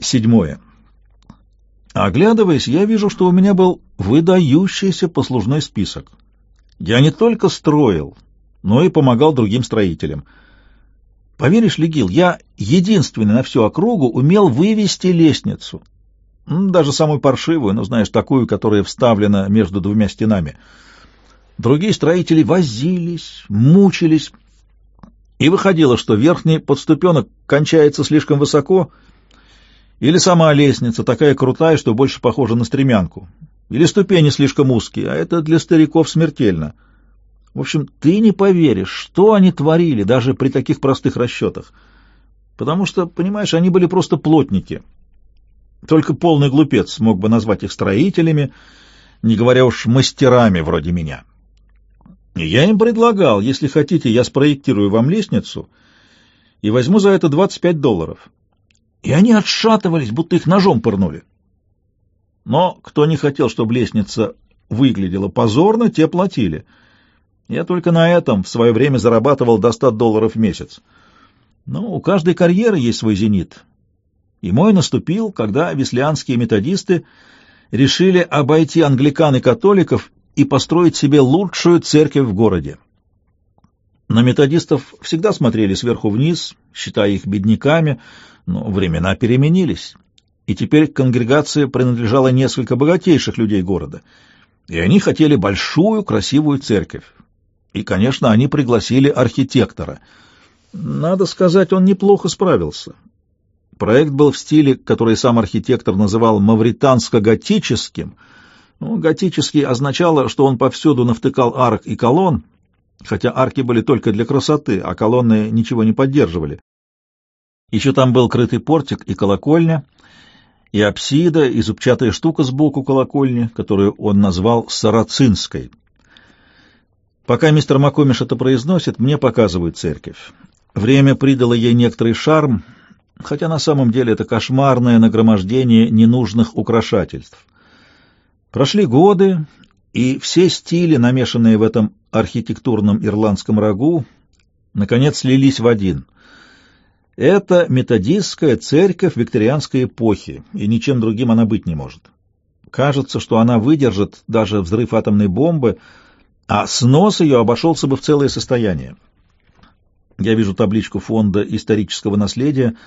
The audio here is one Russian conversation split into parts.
Седьмое. Оглядываясь, я вижу, что у меня был выдающийся послужной список. Я не только строил, но и помогал другим строителям. Поверишь ли, Гил, я единственный на всю округу умел вывести лестницу. Даже самую паршивую, но, знаешь, такую, которая вставлена между двумя стенами. Другие строители возились, мучились, и выходило, что верхний подступенок кончается слишком высоко, или сама лестница такая крутая, что больше похожа на стремянку, или ступени слишком узкие, а это для стариков смертельно. В общем, ты не поверишь, что они творили даже при таких простых расчетах. Потому что, понимаешь, они были просто плотники — только полный глупец мог бы назвать их строителями, не говоря уж мастерами вроде меня. я им предлагал, если хотите, я спроектирую вам лестницу и возьму за это 25 долларов. И они отшатывались, будто их ножом пырнули. Но кто не хотел, чтобы лестница выглядела позорно, те платили. Я только на этом в свое время зарабатывал до 100 долларов в месяц. Но у каждой карьеры есть свой зенит, и мой наступил, когда веслианские методисты решили обойти англикан и католиков и построить себе лучшую церковь в городе. На методистов всегда смотрели сверху вниз, считая их бедняками, но времена переменились, и теперь конгрегация принадлежала несколько богатейших людей города, и они хотели большую красивую церковь. И, конечно, они пригласили архитектора. Надо сказать, он неплохо справился. Проект был в стиле, который сам архитектор называл мавританско-готическим. Ну, готический означало, что он повсюду навтыкал арк и колонн, хотя арки были только для красоты, а колонны ничего не поддерживали. Еще там был крытый портик и колокольня, и апсида, и зубчатая штука сбоку колокольни, которую он назвал «сарацинской». Пока мистер Макомиш это произносит, мне показывают церковь. Время придало ей некоторый шарм — хотя на самом деле это кошмарное нагромождение ненужных украшательств. Прошли годы, и все стили, намешанные в этом архитектурном ирландском рагу, наконец слились в один. Это методистская церковь викторианской эпохи, и ничем другим она быть не может. Кажется, что она выдержит даже взрыв атомной бомбы, а снос ее обошелся бы в целое состояние. Я вижу табличку фонда исторического наследия —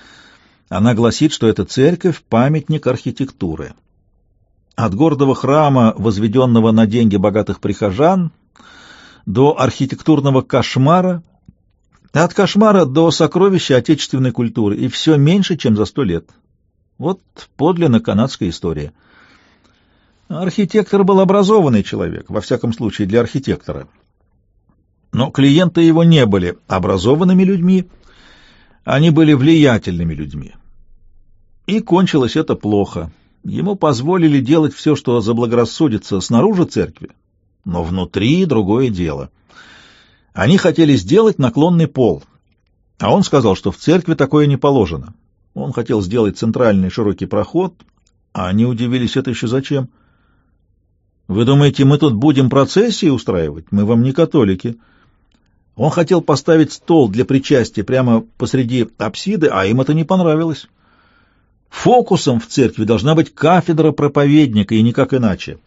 она гласит, что эта церковь — памятник архитектуры. От гордого храма, возведенного на деньги богатых прихожан, до архитектурного кошмара, от кошмара до сокровища отечественной культуры, и все меньше, чем за сто лет. Вот подлинно канадская история. Архитектор был образованный человек, во всяком случае для архитектора. Но клиенты его не были образованными людьми, они были влиятельными людьми. И кончилось это плохо. Ему позволили делать все, что заблагорассудится снаружи церкви, но внутри другое дело. Они хотели сделать наклонный пол, а он сказал, что в церкви такое не положено. Он хотел сделать центральный широкий проход, а они удивились, это еще зачем? Вы думаете, мы тут будем процессии устраивать? Мы вам не католики. Он хотел поставить стол для причастия прямо посреди апсиды, а им это не понравилось. Фокусом в церкви должна быть кафедра проповедника, и никак иначе.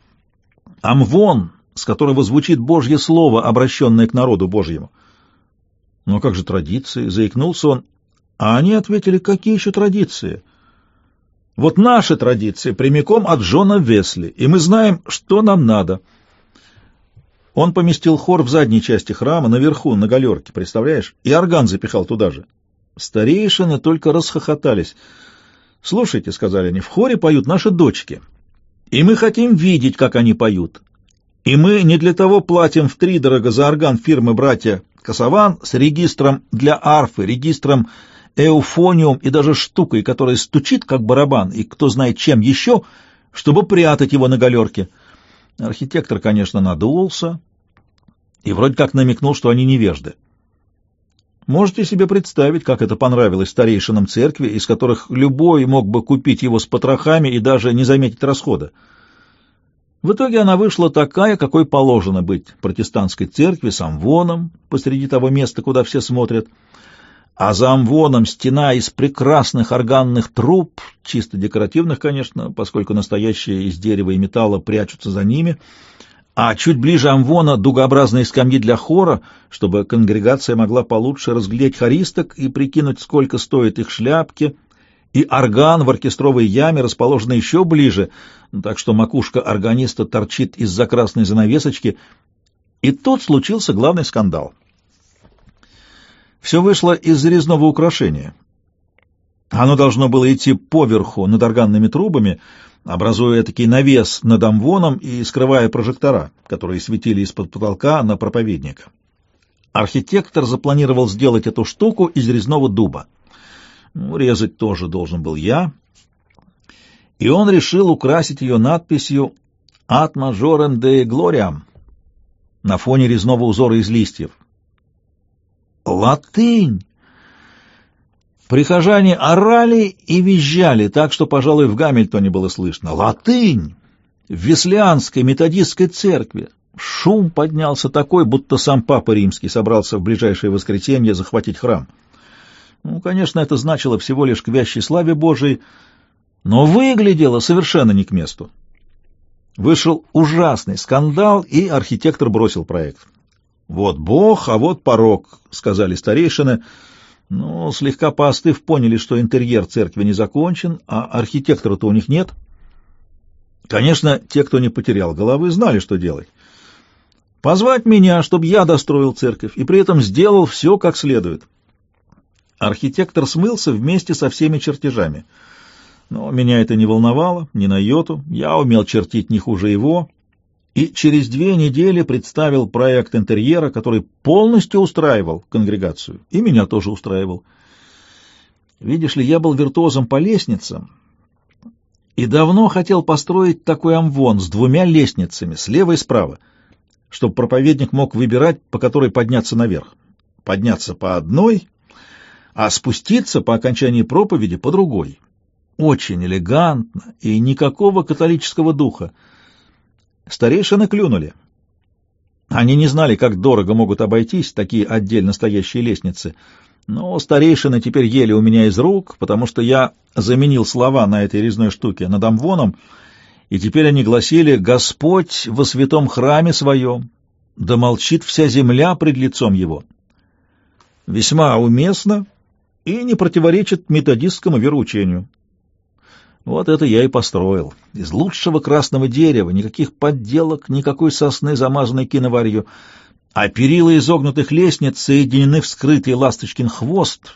Амвон, с которого звучит Божье Слово, обращенное к народу Божьему. Но как же традиции? Заикнулся он. А они ответили, какие еще традиции? Вот наши традиции прямиком от Джона Весли, и мы знаем, что нам надо — он поместил хор в задней части храма, наверху, на галерке, представляешь? И орган запихал туда же. Старейшины только расхохотались. «Слушайте», — сказали они, — «в хоре поют наши дочки, и мы хотим видеть, как они поют. И мы не для того платим втридорого за орган фирмы «Братья Косован» с регистром для арфы, регистром эуфониум и даже штукой, которая стучит, как барабан, и кто знает чем еще, чтобы прятать его на галерке». Архитектор, конечно, надулся, и вроде как намекнул, что они невежды. Можете себе представить, как это понравилось старейшинам церкви, из которых любой мог бы купить его с потрохами и даже не заметить расхода. В итоге она вышла такая, какой положено быть протестантской церкви с амвоном посреди того места, куда все смотрят, а за амвоном стена из прекрасных органных труб, чисто декоративных, конечно, поскольку настоящие из дерева и металла прячутся за ними, а чуть ближе амвона дугообразные скамьи для хора, чтобы конгрегация могла получше разглядеть хористок и прикинуть, сколько стоят их шляпки, и орган в оркестровой яме расположен еще ближе, так что макушка органиста торчит из-за красной занавесочки, и тут случился главный скандал. Все вышло из резного украшения. Оно должно было идти поверху над органными трубами, образуя такой навес над амвоном и скрывая прожектора, которые светили из-под потолка на проповедника. Архитектор запланировал сделать эту штуку из резного дуба. Ну, резать тоже должен был я. И он решил украсить ее надписью «Ad majorem de gloriam» на фоне резного узора из листьев. Латынь! Прихожане орали и визжали, так что, пожалуй, в Гамильтоне было слышно. Латынь! В Веслианской методистской церкви. Шум поднялся такой, будто сам Папа Римский собрался в ближайшее воскресенье захватить храм. Ну, конечно, это значило всего лишь к вящей славе Божией, но выглядело совершенно не к месту. Вышел ужасный скандал, и архитектор бросил проект. «Вот Бог, а вот порог», — сказали старейшины, — но слегка поостыв, поняли, что интерьер церкви не закончен, а архитектора-то у них нет. Конечно, те, кто не потерял головы, знали, что делать. Позвать меня, чтобы я достроил церковь, и при этом сделал все как следует. Архитектор смылся вместе со всеми чертежами. Но меня это не волновало, ни на йоту. Я умел чертить не хуже его и через две недели представил проект интерьера, который полностью устраивал конгрегацию, и меня тоже устраивал. Видишь ли, я был виртуозом по лестницам и давно хотел построить такой амвон с двумя лестницами, слева и справа, чтобы проповедник мог выбирать, по которой подняться наверх. Подняться по одной, а спуститься по окончании проповеди по другой. Очень элегантно и никакого католического духа. Старейшины клюнули. Они не знали, как дорого могут обойтись такие отдельно стоящие лестницы. Но старейшины теперь ели у меня из рук, потому что я заменил слова на этой резной штуке над амвоном, и теперь они гласили «Господь во святом храме своем, да молчит вся земля пред лицом его». Весьма уместно и не противоречит методистскому вероучению. Вот это я и построил. Из лучшего красного дерева, никаких подделок, никакой сосны, замазанной киноварью. А перила изогнутых лестниц соединены в скрытый ласточкин хвост.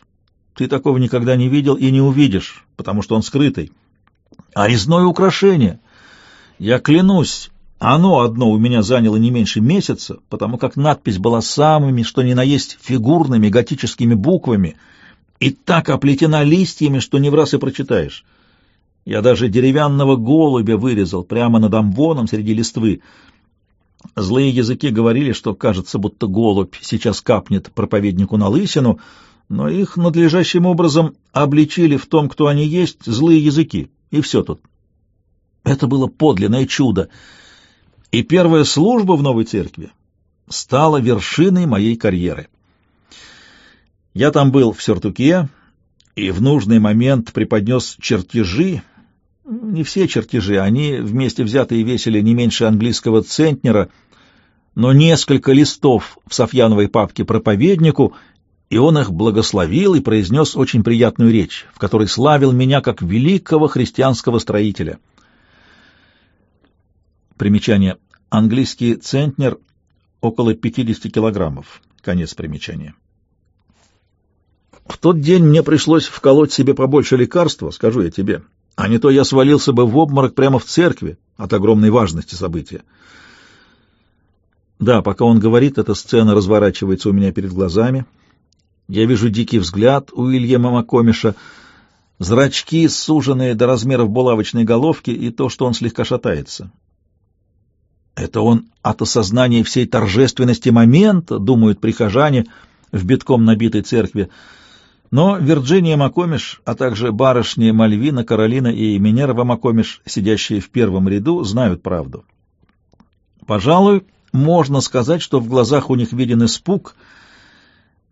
Ты такого никогда не видел и не увидишь, потому что он скрытый. А резное украшение. Я клянусь, оно одно у меня заняло не меньше месяца, потому как надпись была самыми, что ни на есть, фигурными готическими буквами и так оплетена листьями, что не в раз и прочитаешь. Я даже деревянного голубя вырезал прямо над амвоном среди листвы. Злые языки говорили, что кажется, будто голубь сейчас капнет проповеднику на лысину, но их надлежащим образом обличили в том, кто они есть, злые языки, и все тут. Это было подлинное чудо. И первая служба в новой церкви стала вершиной моей карьеры. Я там был в сюртуке и в нужный момент преподнес чертежи, не все чертежи, они вместе взятые весили не меньше английского центнера, но несколько листов в Софьяновой папке проповеднику, и он их благословил и произнес очень приятную речь, в которой славил меня как великого христианского строителя. Примечание. Английский центнер около 50 килограммов. Конец примечания. В тот день мне пришлось вколоть себе побольше лекарства, скажу я тебе а не то я свалился бы в обморок прямо в церкви от огромной важности события. Да, пока он говорит, эта сцена разворачивается у меня перед глазами. Я вижу дикий взгляд у Ильяма Макомиша, зрачки, суженные до размеров булавочной головки, и то, что он слегка шатается. Это он от осознания всей торжественности момента, думают прихожане в битком набитой церкви, но Вирджиния Макомиш, а также барышни Мальвина, Каролина и Минерва Макомиш, сидящие в первом ряду, знают правду. Пожалуй, можно сказать, что в глазах у них виден испуг,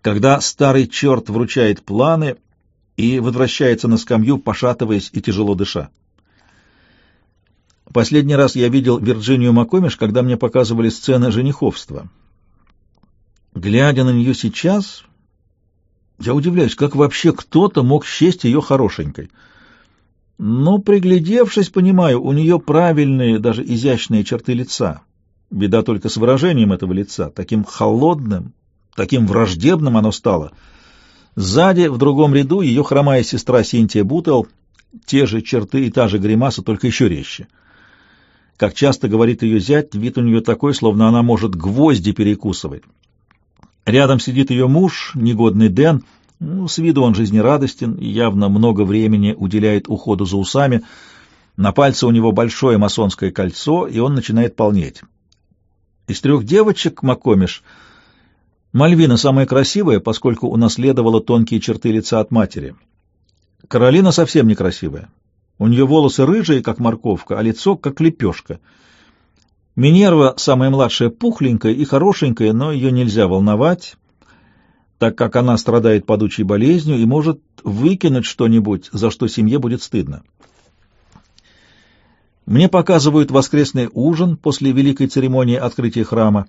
когда старый черт вручает планы и возвращается на скамью, пошатываясь и тяжело дыша. Последний раз я видел Вирджинию Макомиш, когда мне показывали сцены жениховства. Глядя на нее сейчас, я удивляюсь, как вообще кто-то мог счесть ее хорошенькой. Но, приглядевшись, понимаю, у нее правильные, даже изящные черты лица. Беда только с выражением этого лица, таким холодным, таким враждебным оно стало. Сзади, в другом ряду, ее хромая сестра Синтия Бутел, те же черты и та же гримаса, только еще резче. Как часто говорит ее зять, вид у нее такой, словно она может гвозди перекусывать. Рядом сидит ее муж, негодный Дэн. Ну, с виду он жизнерадостен и явно много времени уделяет уходу за усами. На пальце у него большое масонское кольцо, и он начинает полнеть. Из трех девочек Макомиш Мальвина самая красивая, поскольку унаследовала тонкие черты лица от матери. Каролина совсем некрасивая. У нее волосы рыжие, как морковка, а лицо, как лепешка. Минерва, самая младшая, пухленькая и хорошенькая, но ее нельзя волновать, так как она страдает падучей болезнью и может выкинуть что-нибудь, за что семье будет стыдно. Мне показывают воскресный ужин после великой церемонии открытия храма,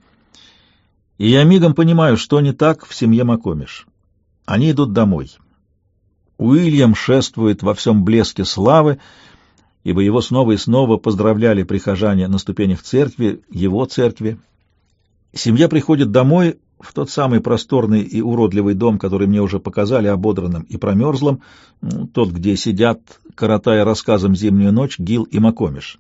и я мигом понимаю, что не так в семье Макомиш. Они идут домой. Уильям шествует во всем блеске славы, ибо его снова и снова поздравляли прихожане на ступенях церкви, его церкви. Семья приходит домой в тот самый просторный и уродливый дом, который мне уже показали ободранным и промерзлым, ну, тот, где сидят, коротая рассказом зимнюю ночь, Гил и Макомиш.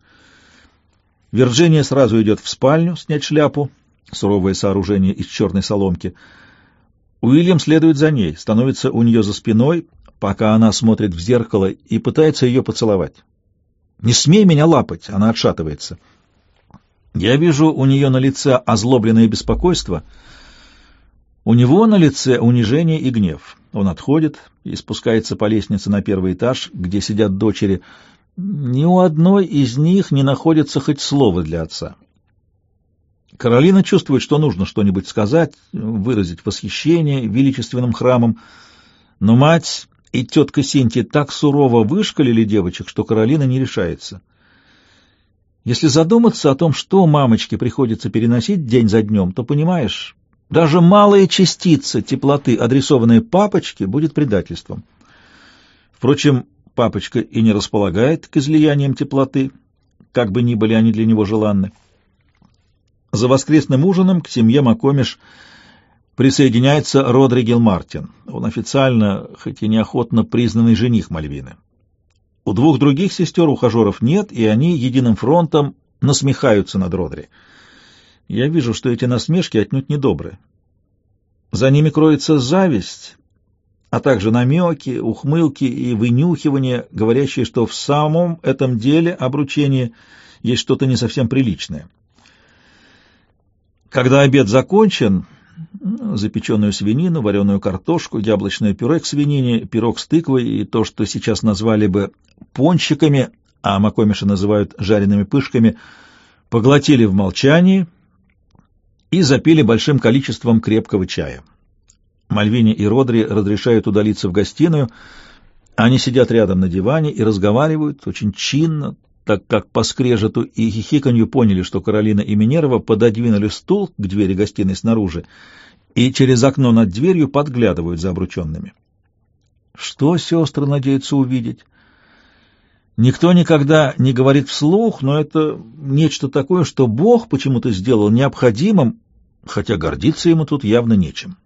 Вирджиния сразу идет в спальню снять шляпу, суровое сооружение из черной соломки. Уильям следует за ней, становится у нее за спиной, пока она смотрит в зеркало и пытается ее поцеловать. «Не смей меня лапать!» — она отшатывается. Я вижу у нее на лице озлобленное беспокойство. У него на лице унижение и гнев. Он отходит и спускается по лестнице на первый этаж, где сидят дочери. Ни у одной из них не находится хоть слова для отца. Каролина чувствует, что нужно что-нибудь сказать, выразить восхищение величественным храмом, но мать и тетка Синтия так сурово вышкалили девочек, что Каролина не решается. Если задуматься о том, что мамочке приходится переносить день за днем, то понимаешь, даже малая частица теплоты, адресованная папочке, будет предательством. Впрочем, папочка и не располагает к излияниям теплоты, как бы ни были они для него желанны. За воскресным ужином к семье Макомиш присоединяется Родригел Мартин. Он официально, хоть и неохотно, признанный жених Мальвины. У двух других сестер ухажеров нет, и они единым фронтом насмехаются над Родри. Я вижу, что эти насмешки отнюдь недобры. За ними кроется зависть, а также намеки, ухмылки и вынюхивания, говорящие, что в самом этом деле обручения есть что-то не совсем приличное. Когда обед закончен, запеченную свинину, вареную картошку, яблочное пюре к свинине, пирог с тыквой и то, что сейчас назвали бы пончиками, а макомиши называют жареными пышками, поглотили в молчании и запили большим количеством крепкого чая. Мальвини и Родри разрешают удалиться в гостиную, они сидят рядом на диване и разговаривают очень чинно, так как по скрежету и хихиканью поняли, что Каролина и Минерва пододвинули стул к двери гостиной снаружи и через окно над дверью подглядывают за обрученными. Что сестры надеются увидеть? Никто никогда не говорит вслух, но это нечто такое, что Бог почему-то сделал необходимым, хотя гордиться ему тут явно нечем.